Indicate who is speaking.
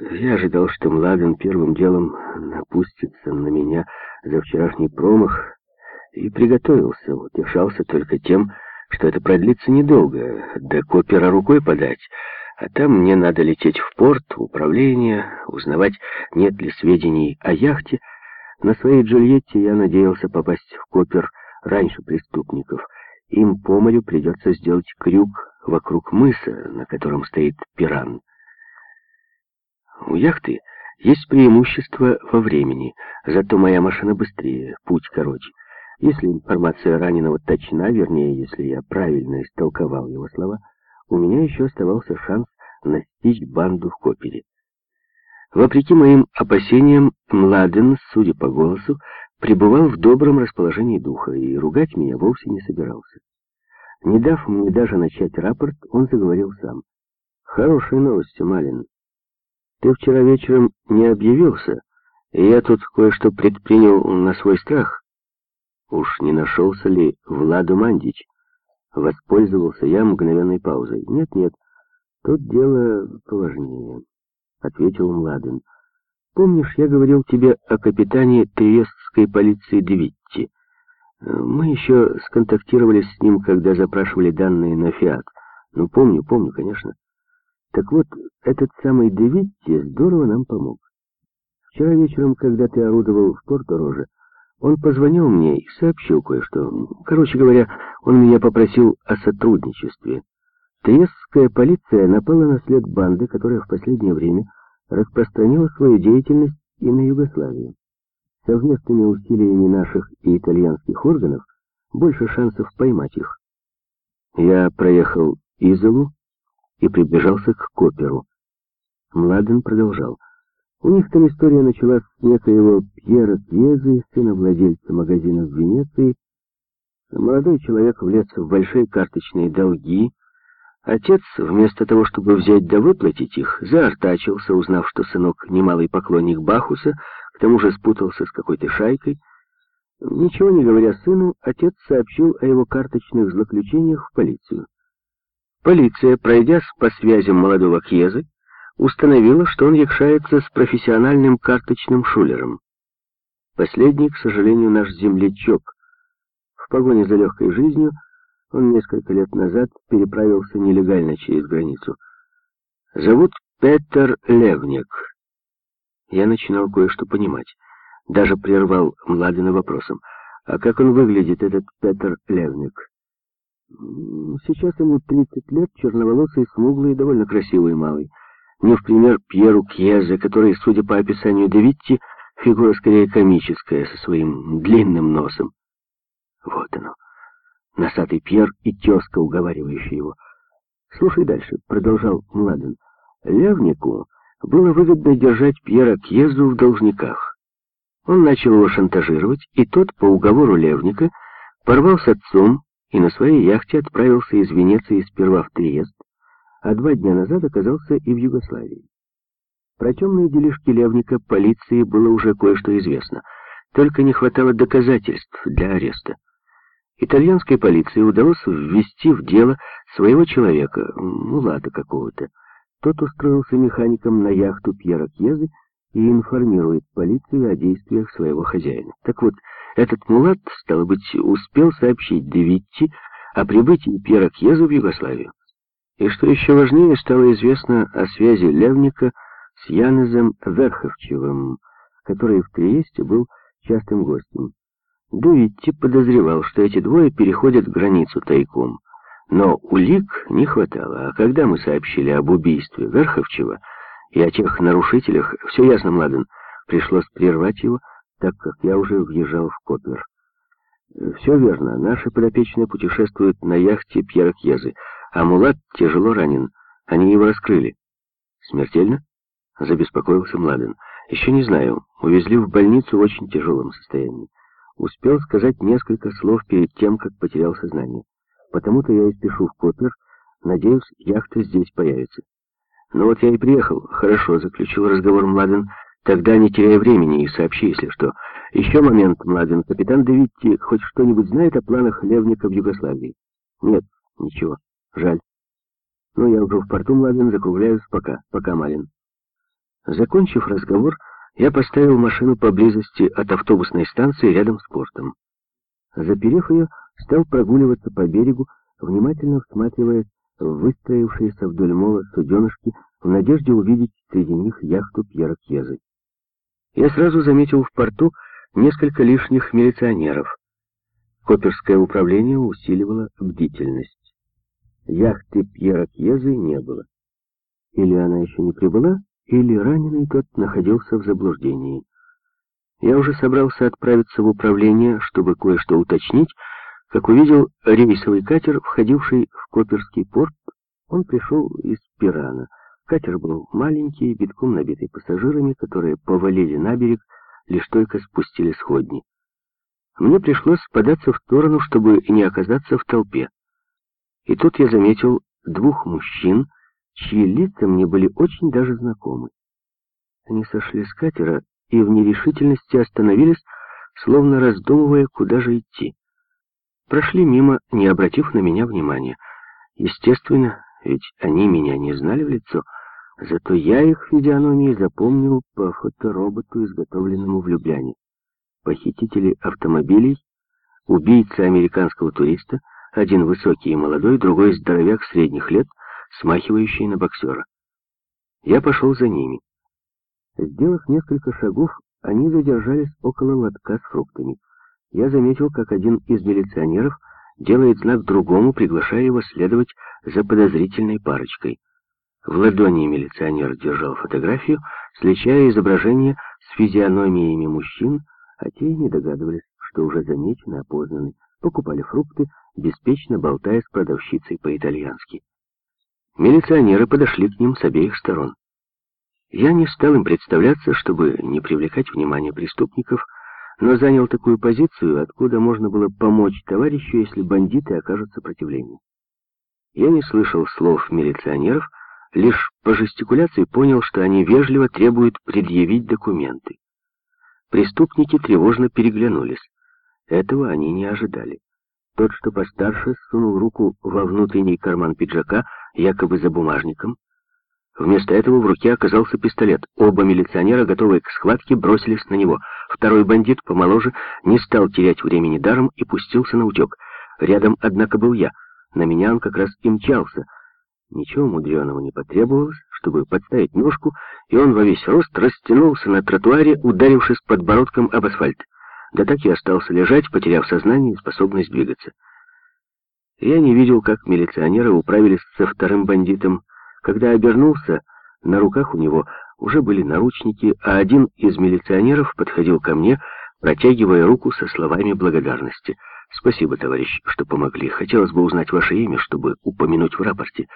Speaker 1: Я ожидал, что Младен первым делом напустится на меня за вчерашний промах и приготовился, утешался только тем, что это продлится недолго, до Копера рукой подать, а там мне надо лететь в порт, в управление, узнавать, нет ли сведений о яхте. На своей Джульетте я надеялся попасть в Копер раньше преступников. Им по морю придется сделать крюк вокруг мыса, на котором стоит пиран. У яхты есть преимущество во времени, зато моя машина быстрее, путь короче. Если информация раненого точна, вернее, если я правильно истолковал его слова, у меня еще оставался шанс настичь банду в Копере. Вопреки моим опасениям, Младен, судя по голосу, пребывал в добром расположении духа и ругать меня вовсе не собирался. Не дав мне даже начать рапорт, он заговорил сам. «Хорошие новости, Малин. Ты вчера вечером не объявился, и я тут кое-что предпринял на свой страх. Уж не нашелся ли Владу Мандич? Воспользовался я мгновенной паузой. Нет-нет, тут дело поважнее, ответил Младен. Помнишь, я говорил тебе о капитане Триестской полиции Девитти? Мы еще сконтактировали с ним, когда запрашивали данные на Фиат. Ну, помню, помню, конечно. Так вот, этот самый Девитти здорово нам помог. Вчера вечером, когда ты орудовал в Порто-Роже, он позвонил мне и сообщил кое-что. Короче говоря, он меня попросил о сотрудничестве. Триестская полиция напала на след банды, которая в последнее время распространила свою деятельность и на Югославию. Совместными усилиями наших и итальянских органов больше шансов поймать их. Я проехал Изолу и приближался к Коперу. Младен продолжал. У них там история началась с некоего Пьера Пьезы, сына владельца магазина в Венеции. Молодой человек влез в большие карточные долги. Отец, вместо того, чтобы взять да выплатить их, заортачился, узнав, что сынок немалый поклонник Бахуса, к тому же спутался с какой-то шайкой. Ничего не говоря сыну, отец сообщил о его карточных злоключениях в полицию. Полиция, пройдясь по связям молодого Кьезы, установила, что он якшается с профессиональным карточным шулером. Последний, к сожалению, наш землячок. В погоне за легкой жизнью он несколько лет назад переправился нелегально через границу. Зовут Петер Левник. Я начинал кое-что понимать. Даже прервал Младина вопросом. А как он выглядит, этот Петер Левник? Сейчас ему 30 лет, черноволосый, смуглый, довольно красивый малый не в пример Пьеру Кьезе, который, судя по описанию Девитти, фигура скорее комическая, со своим длинным носом. Вот оно, носатый Пьер и тезка, уговаривающая его. «Слушай дальше», — продолжал Младен. «Левнику было выгодно держать Пьера Кьезу в должниках. Он начал его шантажировать, и тот, по уговору Левника, порвал с отцом и на своей яхте отправился из Венеции сперва в Триест, а два дня назад оказался и в Югославии. Про темные делишки Левника полиции было уже кое-что известно, только не хватало доказательств для ареста. Итальянской полиции удалось ввести в дело своего человека, мулата какого-то. Тот устроился механиком на яхту Пьера Кьезы и информирует полицию о действиях своего хозяина. Так вот, этот мулат, стало быть, успел сообщить Девитти о прибытии Пьера Кьеза в Югославию. И что еще важнее, стало известно о связи Левника с Янезом Верховчевым, который в Триесте был частым гостем. Дуитти подозревал, что эти двое переходят границу тайком. Но улик не хватало, а когда мы сообщили об убийстве Верховчева и о тех нарушителях, все ясно, Младен, пришлось прервать его, так как я уже въезжал в Копер. Все верно, наши подопечные путешествуют на яхте Пьера Кьезы, а Мулат тяжело ранен. Они его раскрыли. Смертельно? Забеспокоился Младен. Еще не знаю. Увезли в больницу в очень тяжелом состоянии. Успел сказать несколько слов перед тем, как потерял сознание. Потому-то я и спешу в Копер. Надеюсь, яхта здесь появится. Ну вот я и приехал. Хорошо, заключил разговор Младен. Тогда не теряй времени и сообщи, если что. Еще момент, Младен. Капитан Девитти хоть что-нибудь знает о планах Левника в Югославии? Нет, ничего. Жаль. Ну, я уже в порту, Младен, закругляюсь. Пока. Пока, Малин. Закончив разговор, я поставил машину поблизости от автобусной станции рядом с портом. Заперев ее, стал прогуливаться по берегу, внимательно всматриваясь в выстроившиеся вдоль мола суденышки в надежде увидеть среди них яхту Пьера Кьезы. Я сразу заметил в порту несколько лишних милиционеров. Коперское управление усиливало бдительность. Яхты Пьера Кьезы не было. Или она еще не прибыла, или раненый тот находился в заблуждении. Я уже собрался отправиться в управление, чтобы кое-что уточнить, как увидел рейсовый катер, входивший в Коперский порт. Он пришел из Пирана. Катер был маленький, битком набитый пассажирами, которые повалили на берег, лишь только спустили сходни. Мне пришлось податься в сторону, чтобы не оказаться в толпе. И тут я заметил двух мужчин, чьи лица мне были очень даже знакомы. Они сошли с катера и в нерешительности остановились, словно раздумывая, куда же идти. Прошли мимо, не обратив на меня внимания. Естественно, ведь они меня не знали в лицо, зато я их физиономии запомнил по фотороботу, изготовленному в Любляне. Похитители автомобилей, убийца американского туриста, один высокий и молодой, другой здоровяк средних лет — смахивающие на боксера. Я пошел за ними. Сделав несколько шагов, они задержались около лотка с фруктами. Я заметил, как один из милиционеров делает знак другому, приглашая его следовать за подозрительной парочкой. В ладони милиционер держал фотографию, сличая изображение с физиономиями мужчин, а те не догадывались, что уже замечены, опознаны, покупали фрукты, беспечно болтая с продавщицей по-итальянски. Милиционеры подошли к ним с обеих сторон. Я не стал им представляться, чтобы не привлекать внимание преступников, но занял такую позицию, откуда можно было помочь товарищу, если бандиты окажут сопротивление. Я не слышал слов милиционеров, лишь по жестикуляции понял, что они вежливо требуют предъявить документы. Преступники тревожно переглянулись. Этого они не ожидали. Тот, что постарше, сунул руку во внутренний карман пиджака, якобы за бумажником. Вместо этого в руке оказался пистолет. Оба милиционера, готовые к схватке, бросились на него. Второй бандит, помоложе, не стал терять времени даром и пустился на утек. Рядом, однако, был я. На меня он как раз и мчался. Ничего мудреного не потребовалось, чтобы подставить ножку, и он во весь рост растянулся на тротуаре, ударившись подбородком об асфальт да так и остался лежать, потеряв сознание и способность двигаться. Я не видел, как милиционеры управились со вторым бандитом. Когда обернулся, на руках у него уже были наручники, а один из милиционеров подходил ко мне, протягивая руку со словами благодарности. «Спасибо, товарищ, что помогли. Хотелось бы узнать ваше имя, чтобы упомянуть в рапорте».